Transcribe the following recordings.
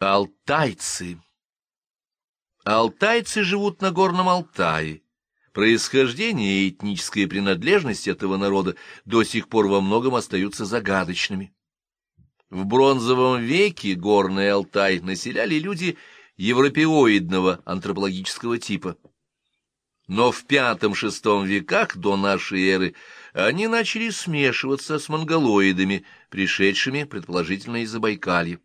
Алтайцы Алтайцы живут на Горном Алтае. Происхождение и этническая принадлежность этого народа до сих пор во многом остаются загадочными. В бронзовом веке Горный Алтай населяли люди европеоидного антропологического типа. Но в V-VI веках до нашей эры они начали смешиваться с монголоидами, пришедшими, предположительно, из Забайкалья.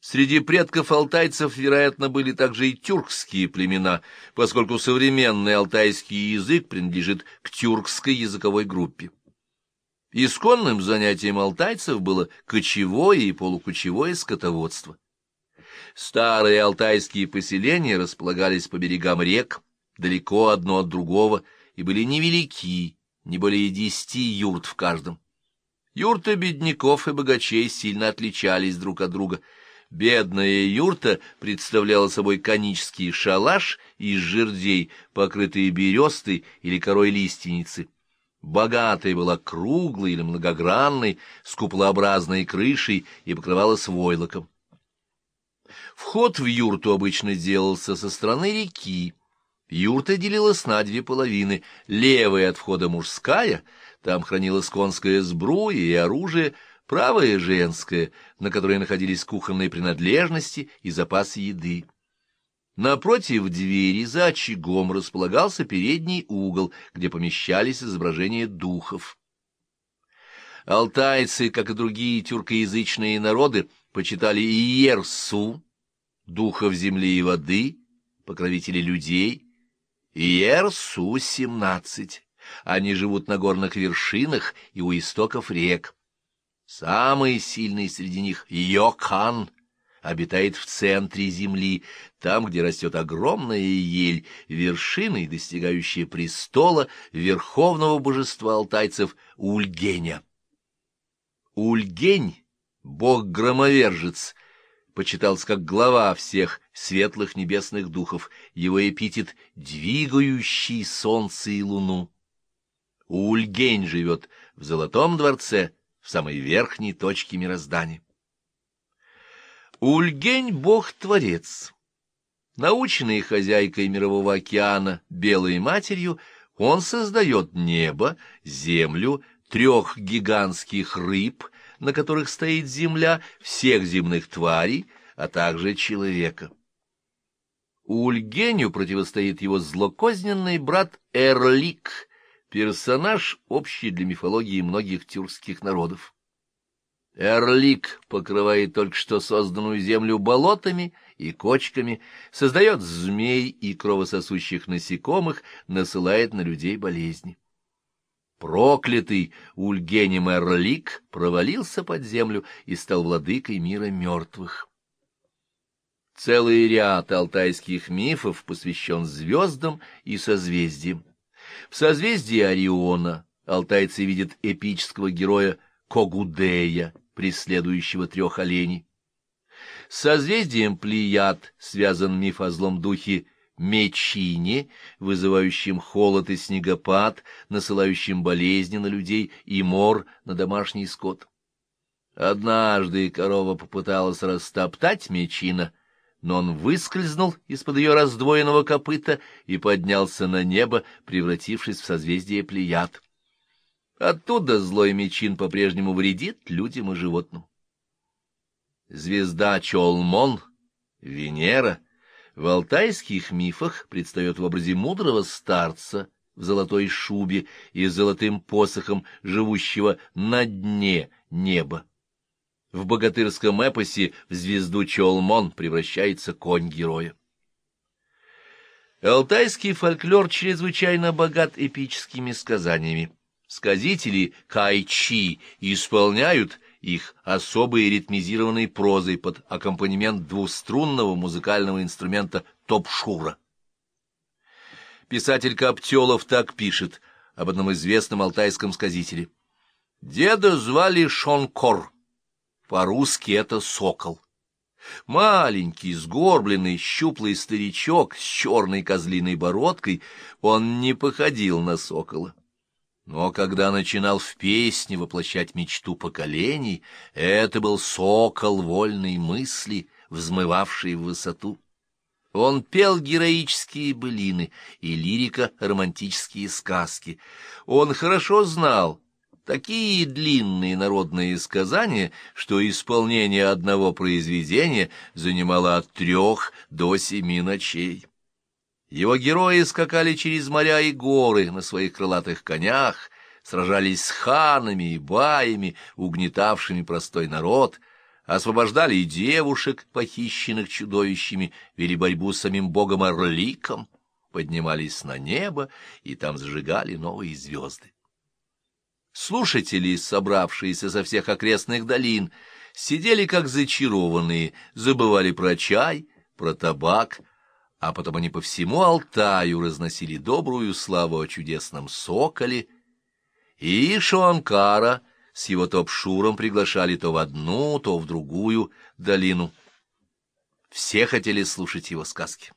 Среди предков алтайцев, вероятно, были также и тюркские племена, поскольку современный алтайский язык принадлежит к тюркской языковой группе. Исконным занятием алтайцев было кочевое и полукочевое скотоводство. Старые алтайские поселения располагались по берегам рек, далеко одно от другого, и были невелики, не более десяти юрт в каждом. Юрты бедняков и богачей сильно отличались друг от друга — Бедная юрта представляла собой конический шалаш из жердей, покрытый берестой или корой лиственницы. Богатая была круглой или многогранной, с куполообразной крышей и покрывалась войлоком. Вход в юрту обычно делался со стороны реки. Юрта делилась на две половины. Левая от входа мужская, там хранилась конская сбруя и оружие — правая женская, на которой находились кухонные принадлежности и запасы еды. Напротив двери за очагом располагался передний угол, где помещались изображения духов. Алтайцы, как и другие тюркоязычные народы, почитали Иерсу, духов земли и воды, покровители людей, Иерсу-17. Они живут на горных вершинах и у истоков рек. Самый сильный среди них — Йокан, обитает в центре земли, там, где растет огромная ель, вершиной, достигающая престола верховного божества алтайцев Ульгеня. Ульгень, бог-громовержец, почитался как глава всех светлых небесных духов, его эпитет «двигающий солнце и луну». Ульгень живет в Золотом дворце, в самой верхней точке мироздания. Ульгень — бог-творец. Наученный хозяйкой мирового океана, белой матерью, он создает небо, землю, трех гигантских рыб, на которых стоит земля, всех земных тварей, а также человека. Ульгеню противостоит его злокозненный брат Эрлик, персонаж, общий для мифологии многих тюркских народов. Эрлик покрывает только что созданную землю болотами и кочками, создает змей и кровососущих насекомых, насылает на людей болезни. Проклятый Ульгенем Эрлик провалился под землю и стал владыкой мира мертвых. Целый ряд алтайских мифов посвящен звездам и созвездиям. В созвездии Ориона алтайцы видят эпического героя Когудея, преследующего трех оленей. С созвездием Плеяд связан миф о злом духе Мечине, вызывающим холод и снегопад, насылающим болезни на людей и мор на домашний скот. Однажды корова попыталась растоптать Мечина — но он выскользнул из-под ее раздвоенного копыта и поднялся на небо, превратившись в созвездие Плеяд. Оттуда злой мечин по-прежнему вредит людям и животным. Звезда Чолмон, Венера, в алтайских мифах предстает в образе мудрого старца в золотой шубе и золотым посохом, живущего на дне неба. В богатырском эпосе в звезду Чолмон превращается конь героя. Алтайский фольклор чрезвычайно богат эпическими сказаниями. Сказители кайчи исполняют их особой ритмизированной прозой под аккомпанемент двуструнного музыкального инструмента топшура. Писатель Коптелов так пишет об одном известном алтайском сказителе. «Деда звали Шонкор». По-русски это сокол. Маленький, сгорбленный, щуплый старичок с черной козлиной бородкой, он не походил на сокола. Но когда начинал в песне воплощать мечту поколений, это был сокол вольной мысли, взмывавшей в высоту. Он пел героические былины и лирико-романтические сказки. Он хорошо знал такие длинные народные сказания, что исполнение одного произведения занимало от трех до семи ночей. Его герои скакали через моря и горы на своих крылатых конях, сражались с ханами и баями, угнетавшими простой народ, освобождали и девушек, похищенных чудовищами, вели борьбу с самим богом Орликом, поднимались на небо и там зажигали новые звезды. Слушатели, собравшиеся со всех окрестных долин, сидели как зачарованные, забывали про чай, про табак, а потом они по всему Алтаю разносили добрую славу о чудесном соколе, и Шуанкара с его топ-шуром приглашали то в одну, то в другую долину. Все хотели слушать его сказки.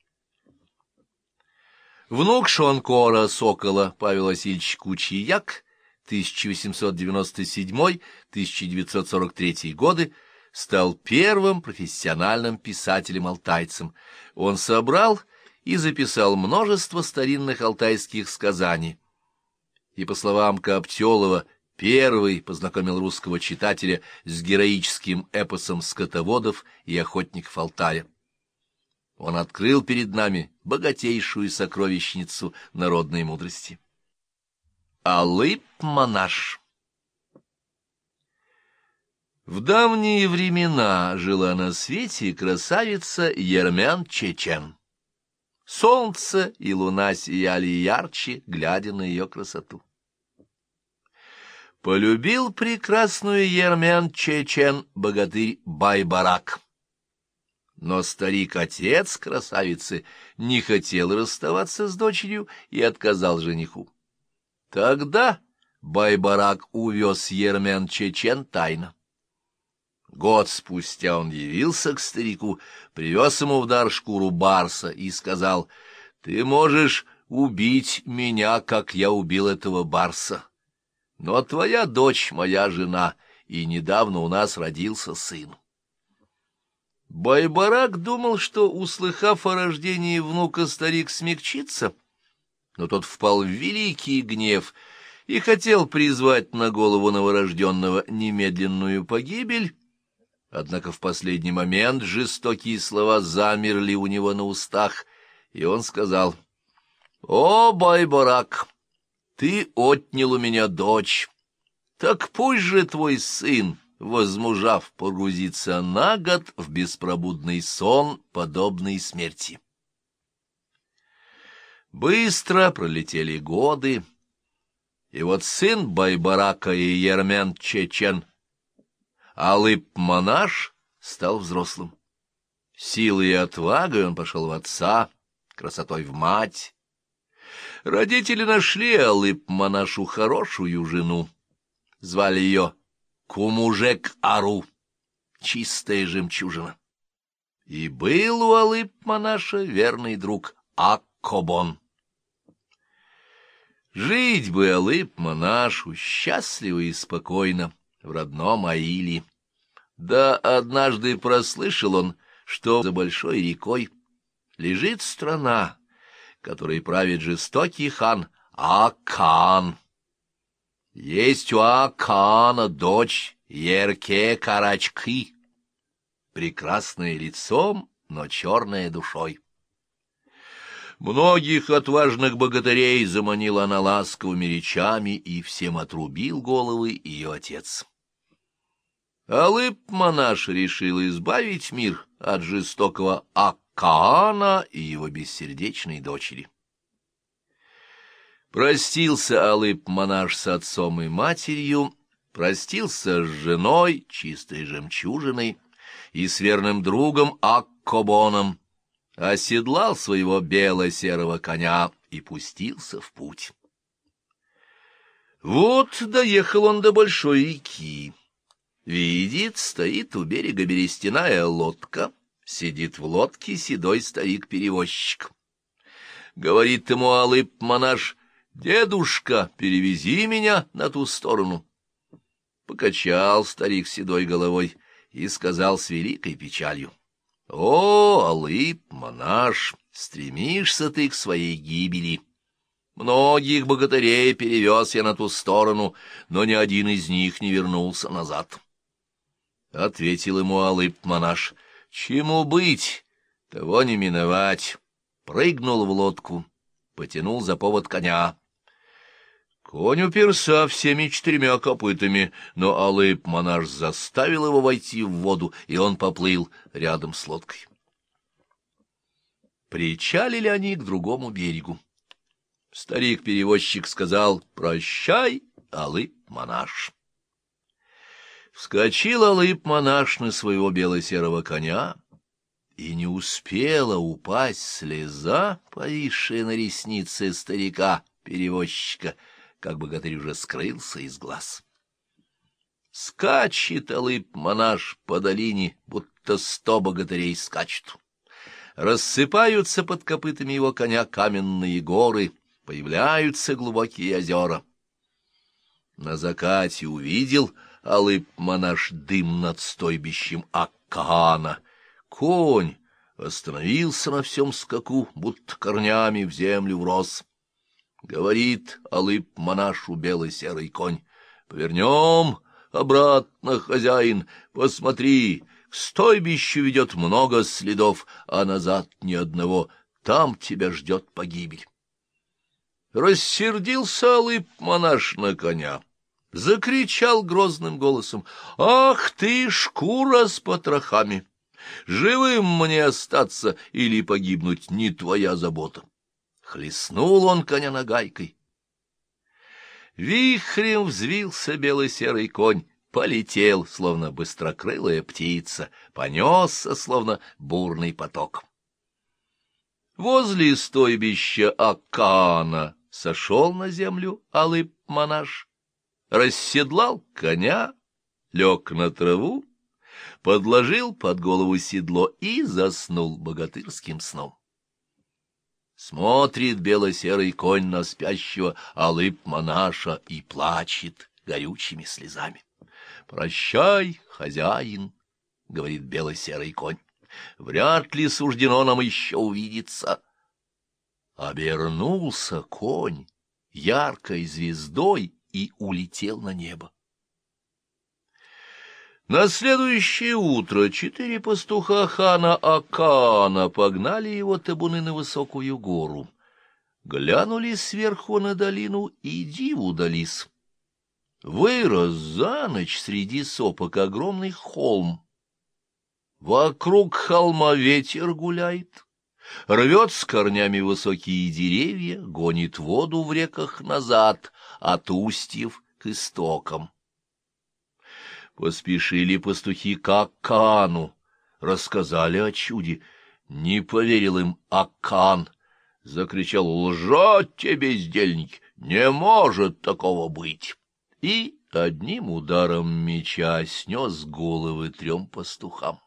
Внук Шуанкора, сокола, Павел Васильевич Кучияк, 1897-1943 годы, стал первым профессиональным писателем-алтайцем. Он собрал и записал множество старинных алтайских сказаний. И, по словам Коптелова, первый познакомил русского читателя с героическим эпосом скотоводов и охотников Алтая. Он открыл перед нами богатейшую сокровищницу народной мудрости. Алып-монаш В давние времена жила на свете красавица Ермян-Чечен. Солнце и луна сияли ярче, глядя на ее красоту. Полюбил прекрасную Ермян-Чечен богатырь Байбарак. Но старик-отец красавицы не хотел расставаться с дочерью и отказал жениху. Тогда Байбарак увез Ермен Чечен тайно. Год спустя он явился к старику, привез ему в дар шкуру барса и сказал, «Ты можешь убить меня, как я убил этого барса, но твоя дочь моя жена, и недавно у нас родился сын». Байбарак думал, что, услыхав о рождении внука, старик смягчится — но тот впал в великий гнев и хотел призвать на голову новорожденного немедленную погибель, однако в последний момент жестокие слова замерли у него на устах, и он сказал, «О, Байбарак, ты отнял у меня дочь, так пусть же твой сын, возмужав, погрузится на год в беспробудный сон, подобный смерти». Быстро пролетели годы, и вот сын Байбарака и Ермен Чечен, Алып-монаш, стал взрослым. Силой и отвагой он пошел в отца, красотой в мать. Родители нашли Алып-монашу хорошую жену. Звали ее Кумужек-Ару, чистая жемчужина. И был у Алып-монаша верный друг Аккобон. Жить бы Алып-монашу счастливо и спокойно в родном Аиле. Да однажды прослышал он, что за большой рекой лежит страна, которой правит жестокий хан Акан. Есть у Акана дочь Ерке Карачки, прекрасное лицом, но черная душой. Многих отважных богатырей заманила она ласковыми речами, и всем отрубил головы ее отец. Алып-монаш решил избавить мир от жестокого Аккаана и его бессердечной дочери. Простился Алып-монаш с отцом и матерью, простился с женой, чистой жемчужиной, и с верным другом Аккобоном, оседлал своего бело-серого коня и пустился в путь. Вот доехал он до большой реки. Видит, стоит у берега берестяная лодка, сидит в лодке седой старик-перевозчик. Говорит ему алып-монаш, «Дедушка, перевези меня на ту сторону». Покачал старик седой головой и сказал с великой печалью, О, Алып, монаш, стремишься ты к своей гибели. Многих богатырей перевез я на ту сторону, но ни один из них не вернулся назад. Ответил ему Алып-монаш, чему быть, того не миновать. Прыгнул в лодку, потянул за повод коня. Конь уперся всеми четырьмя копытами, но Алып-монаш заставил его войти в воду, и он поплыл рядом с лодкой. Причалили они к другому берегу. Старик-перевозчик сказал «Прощай, Алып-монаш». Вскочил Алып-монаш на своего бело-серого коня, и не успела упасть слеза, повисшая на реснице старика-перевозчика, как богатырь уже скрылся из глаз. Скачет Алып-монаш по долине, будто сто богатырей скачут. Рассыпаются под копытами его коня каменные горы, появляются глубокие озера. На закате увидел Алып-монаш дым над стойбищем Аккаана. Конь остановился на всем скаку, будто корнями в землю врос. Говорит Алып-монашу белый серый конь. Повернем обратно, хозяин, посмотри, к стойбищу ведет много следов, а назад ни одного. Там тебя ждет погибель. Рассердился Алып-монаш на коня. Закричал грозным голосом. «Ах ты, шкура с потрохами! Живым мне остаться или погибнуть не твоя забота!» Хлестнул он коня нагайкой. Вихрем взвился белый-серый конь, полетел, словно быстрокрылая птица, понесся, словно бурный поток. Возле стойбища Акана сошел на землю алый монаш, расседлал коня, лег на траву, подложил под голову седло и заснул богатырским сном. Смотрит бело-серый конь на спящего алып-монаша и плачет горючими слезами. «Прощай, хозяин», — говорит бело-серый конь, — «вряд ли суждено нам еще увидеться». Обернулся конь яркой звездой и улетел на небо. На следующее утро четыре пастуха хана Акана погнали его табуны на высокую гору. Глянули сверху на долину и диву дались. Вырос за ночь среди сопок огромный холм. Вокруг холма ветер гуляет, рвет с корнями высокие деревья, гонит воду в реках назад, от устьев к истокам. Поспешили пастухи к Акану, рассказали о чуде. Не поверил им Акан, закричал «Лжет тебе, бездельник! Не может такого быть!» И одним ударом меча снес головы трем пастухам.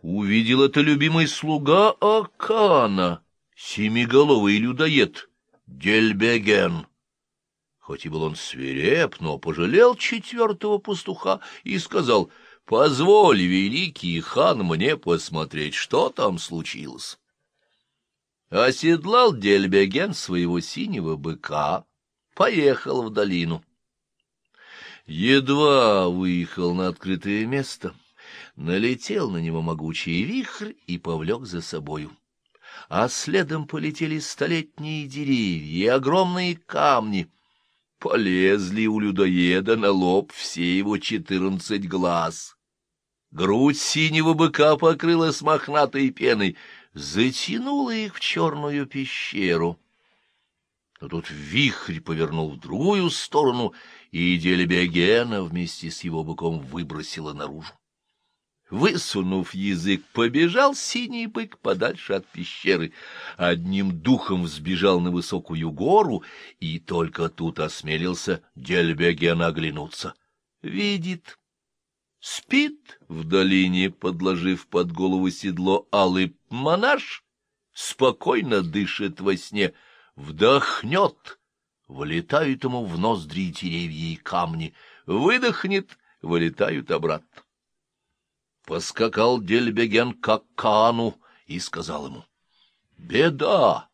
Увидел это любимый слуга Акана, семиголовый людоед, Дельбеген. Хоть и был он свиреп, но пожалел четвертого пастуха и сказал, «Позволь, великий хан, мне посмотреть, что там случилось». Оседлал Дельбеген своего синего быка, поехал в долину. Едва выехал на открытое место, налетел на него могучий вихрь и повлек за собою. А следом полетели столетние деревья и огромные камни — Полезли у людоеда на лоб все его четырнадцать глаз. Грудь синего быка покрылась мохнатой пеной, затянула их в черную пещеру. Но тут вихрь повернул в другую сторону, и Дельбегена вместе с его быком выбросила наружу. Высунув язык, побежал синий бык подальше от пещеры. Одним духом взбежал на высокую гору, и только тут осмелился Дельбеген оглянуться. Видит. Спит в долине, подложив под голову седло алый монаш, спокойно дышит во сне, вдохнет, вылетают ему в ноздри деревья и камни, выдохнет, вылетают обратно. Поскакал Дельбеген к Каану и сказал ему, «Беда!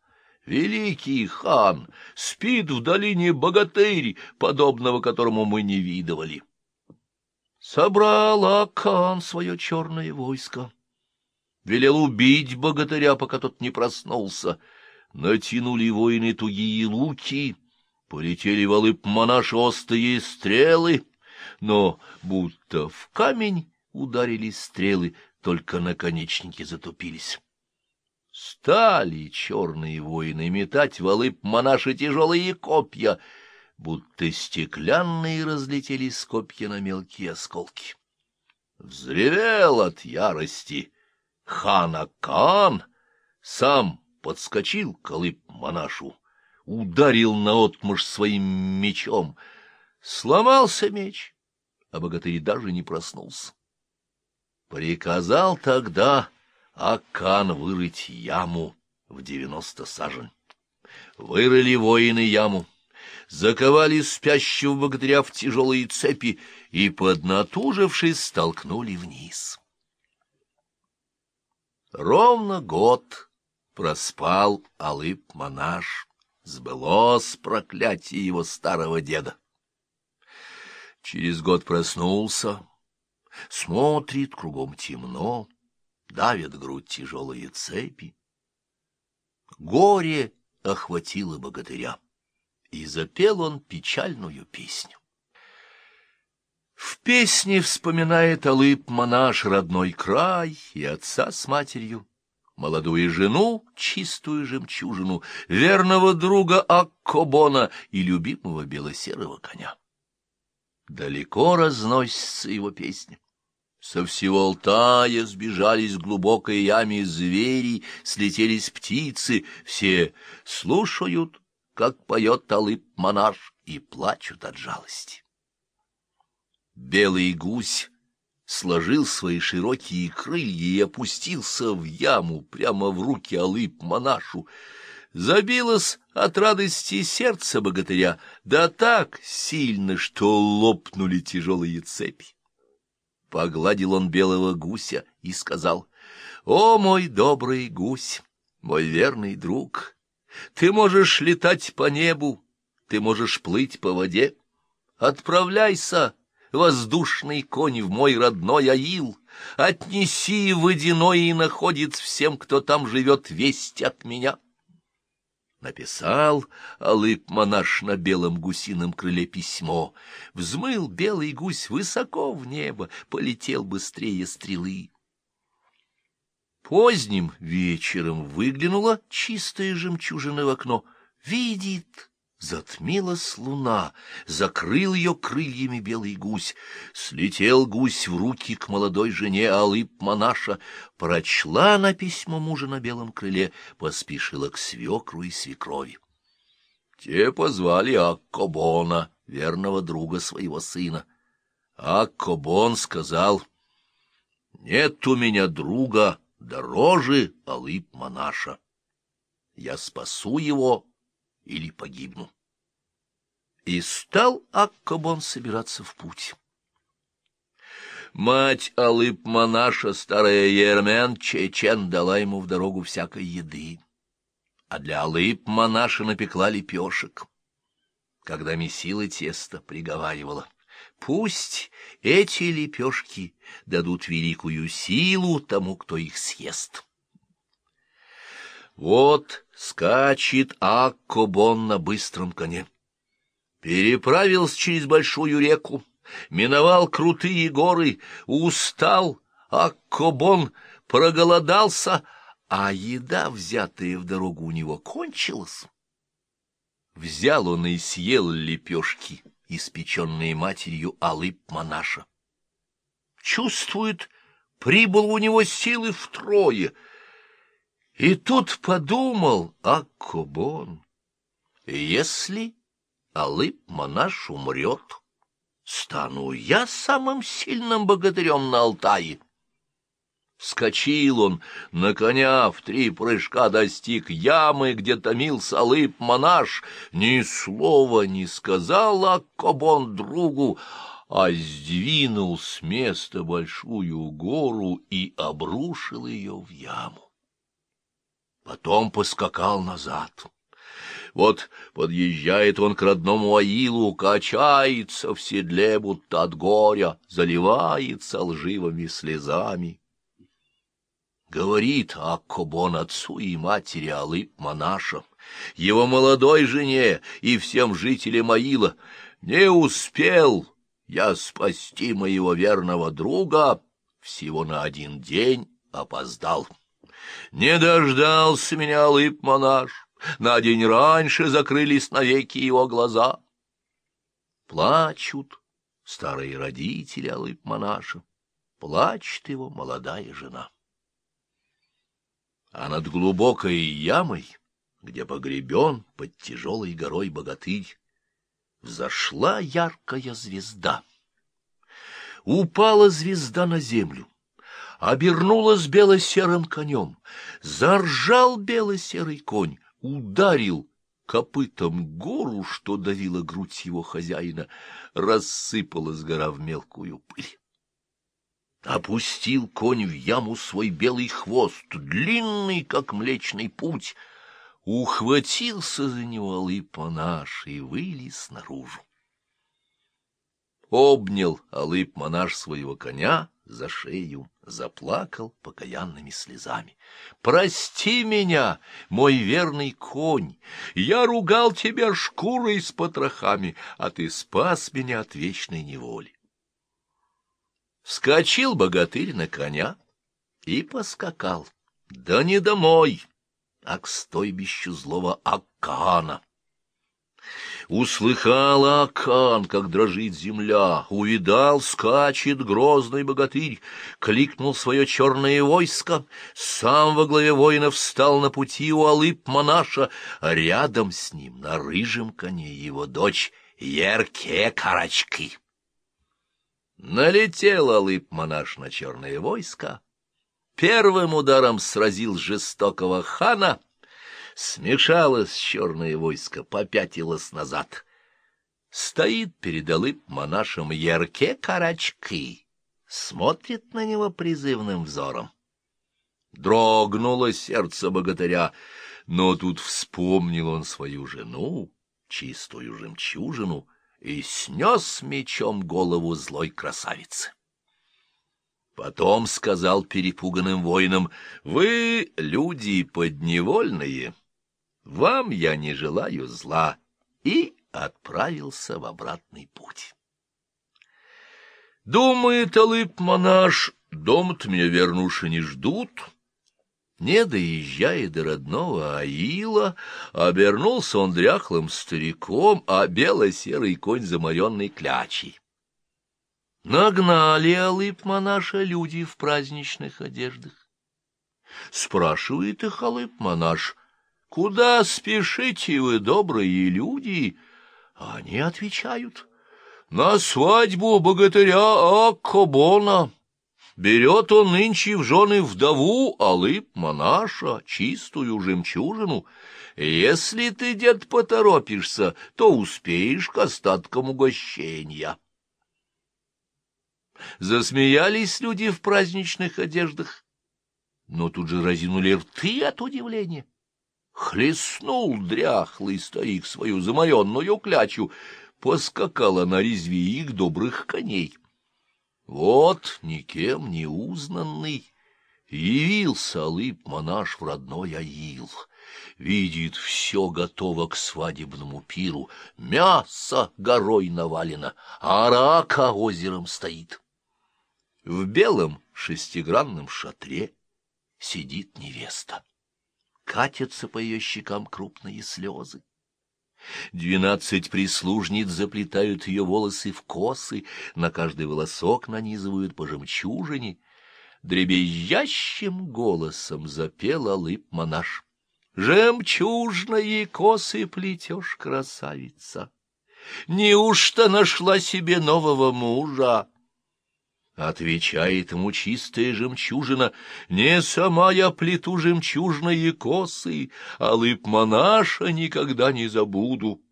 Великий хан спит в долине богатырь, подобного которому мы не видывали». Собрал Акан свое черное войско. Велел убить богатыря, пока тот не проснулся. Натянули воины тугие луки, полетели валы монаши острые стрелы, но будто в камень ударились стрелы, только наконечники затупились. Стали черные воины метать валы монаши тяжелые копья, будто стеклянные разлетелись копья на мелкие осколки. Взревел от ярости хана Каан, сам подскочил к монашу, ударил наотмашь своим мечом. Сломался меч, а богатырь даже не проснулся. Приказал тогда Акан вырыть яму в девяносто сажен. Вырыли воины яму, заковали спящего богатыря в тяжелые цепи и, поднатужившись, столкнули вниз. Ровно год проспал Алып-монаш, сбылось проклятие его старого деда. Через год проснулся, Смотрит, кругом темно, давят грудь тяжелые цепи. Горе охватило богатыря, и запел он печальную песню. В песне вспоминает Алып монаш родной край и отца с матерью, молодую жену, чистую жемчужину, верного друга Аккобона и любимого белосерого коня. Далеко разносится его песня. Со всего Алтая сбежались в глубокой яме звери, слетелись птицы, все слушают, как поет Талып-монаш, и плачут от жалости. Белый гусь сложил свои широкие крылья и опустился в яму прямо в руки Алып-монашу. Забилось от радости сердце богатыря, да так сильно, что лопнули тяжелые цепи. Погладил он белого гуся и сказал, «О, мой добрый гусь, мой верный друг, ты можешь летать по небу, ты можешь плыть по воде. Отправляйся, воздушный конь, в мой родной Аил, отнеси водяной и находец всем, кто там живет, весть от меня». Написал Алып-монаш на белом гусином крыле письмо. Взмыл белый гусь высоко в небо, полетел быстрее стрелы. Поздним вечером выглянула чистая жемчужина в окно. Видит Затмилась луна, закрыл ее крыльями белый гусь. Слетел гусь в руки к молодой жене Алып-монаша, прочла на письмо мужа на белом крыле, поспешила к свекру и свекрови. Те позвали Аккобона, верного друга своего сына. Аккобон сказал, «Нет у меня друга дороже Алып-монаша. Я спасу его» или погибну. И стал Аккобон собираться в путь. Мать Алып-монаша, старая Ермен, чечен, дала ему в дорогу всякой еды, а для Алып-монаша напекла лепешек. Когда месила тесто, приговаривала, пусть эти лепешки дадут великую силу тому, кто их съест. Вот скачет Аккобон на быстром коне. Переправился через большую реку, миновал крутые горы, устал, Аккобон проголодался, а еда, взятая в дорогу, у него кончилась. Взял он и съел лепешки, испеченные матерью Алып-монаша. Чувствует, прибыл у него силы втрое — и тут подумал Аккобон, если Алып-монаш умрет, стану я самым сильным богатырем на Алтае. Скочил он на коня, в три прыжка достиг ямы, где томился Алып-монаш, ни слова не сказал Аккобон другу, а сдвинул с места большую гору и обрушил ее в яму. Потом поскакал назад. Вот подъезжает он к родному Аилу, качается в седле, будто от горя, заливается лживыми слезами. Говорит Аккобон отцу и матери Алып Монаша, его молодой жене и всем жителям Аила, «Не успел я спасти моего верного друга, всего на один день опоздал. Не дождался меня Алып-монаш, на день раньше закрылись навеки его глаза. Плачут старые родители Алып-монаша, плачет его молодая жена. А над глубокой ямой, где погребен под тяжелой горой богатырь, взошла яркая звезда. Упала звезда на землю, обернулась бело-серым конем, заржал бело-серый конь, ударил копытом гору, что давила грудь его хозяина, рассыпалась гора в мелкую пыль. Опустил конь в яму свой белый хвост, длинный, как млечный путь — ухватился за него Алып-монаш и вылез наружу. Обнял Алып-монаш своего коня за шею, заплакал покаянными слезами. «Прости меня, мой верный конь! Я ругал тебя шкурой с потрохами, а ты спас меня от вечной неволи». Вскочил богатырь на коня и поскакал. Да не домой, а к стойбищу злого Акана. Услыхал Акан, как дрожит земля, увидал, скачет грозный богатырь, кликнул свое черное войско, сам во главе воинов встал на пути у Алып-монаша, а рядом с ним на рыжем коне его дочь Ерке-карачки. Налетел Алып-монаш на черное войско, первым ударом сразил жестокого хана, смешалось черное войско, попятилось назад. Стоит перед алып монашем ярке карачки, смотрит на него призывным взором. Дрогнуло сердце богатыря, но тут вспомнил он свою жену, чистую жемчужину, и снес мечом голову злой красавицы. Потом сказал перепуганным воинам, «Вы люди подневольные, вам я не желаю зла», и отправился в обратный путь. Думает Алып-монаш, дом-то меня вернуши не ждут. Не доезжая до родного Аила, обернулся он дряхлым стариком, а бело-серый конь заморенный клячей. Нагнали Алып-монаша люди в праздничных одеждах. Спрашивает их Алып-монаш, «Куда спешите вы, добрые люди?» Они отвечают, «На свадьбу богатыря Аккобона». Берет он нынче в жены вдову Алып-монаша, чистую жемчужину. Если ты, дед, поторопишься, то успеешь к остаткам угощения. Засмеялись люди в праздничных одеждах, но тут же разинули рты от удивления. Хлестнул дряхлый старик свою заморенную клячу, поскакала на резве их добрых коней. Вот никем не узнанный явился Алып-монаш в родной Аил. Видит, все готово к свадебному пиру, мясо горой навалено, а рака озером стоит. В белом шестигранном шатре сидит невеста. Катятся по ее щекам крупные слезы. Двенадцать прислужниц заплетают ее волосы в косы, на каждый волосок нанизывают по жемчужине. Дребезжащим голосом запел алып-монаш. «Жемчужные косы плетешь, красавица! Неужто нашла себе нового мужа?» Отвечает ему чистая жемчужина, «Не сама я плету жемчужные косы, а лып монаша никогда не забуду».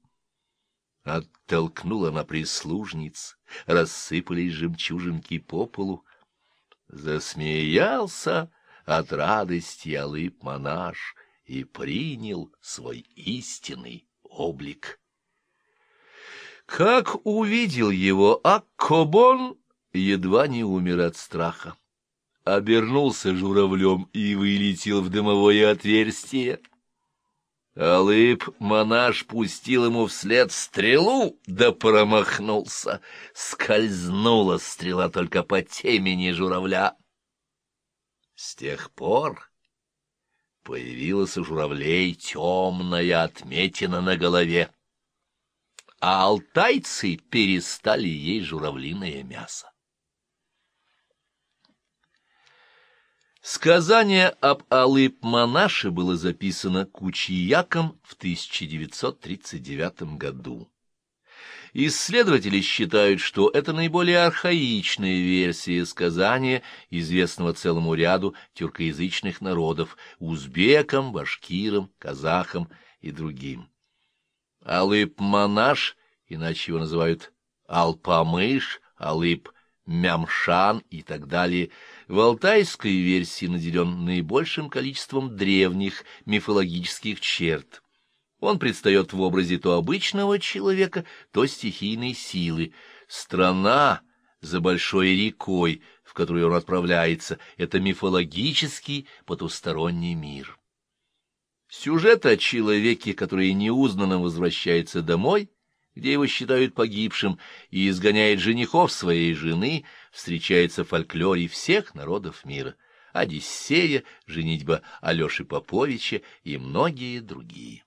Оттолкнула на прислужниц, рассыпались жемчужинки по полу. Засмеялся от радости Алып-монаш и принял свой истинный облик. Как увидел его Аккобон, едва не умер от страха. Обернулся журавлем и вылетел в дымовое отверстие. Алып-монаш пустил ему вслед стрелу, да промахнулся. Скользнула стрела только по темени журавля. С тех пор появилась у журавлей темная отметина на голове, а алтайцы перестали есть журавлиное мясо. Сказание об Алып-Манаше было записано Кучияком в 1939 году. Исследователи считают, что это наиболее архаичная версия сказания, известного целому ряду тюркоязычных народов – узбекам, башкирам, казахам и другим. Алып-Манаш, иначе его называют Алпамыш, Алып-Мямшан и так далее – в алтайской версии наделен наибольшим количеством древних мифологических черт. Он предстает в образе то обычного человека, то стихийной силы. Страна за большой рекой, в которую он отправляется, — это мифологический потусторонний мир. Сюжет о человеке, который неузнанно возвращается домой — где его считают погибшим, и изгоняет женихов своей жены, встречается в фольклоре всех народов мира. Одиссея, женитьба Алеши Поповича и многие другие.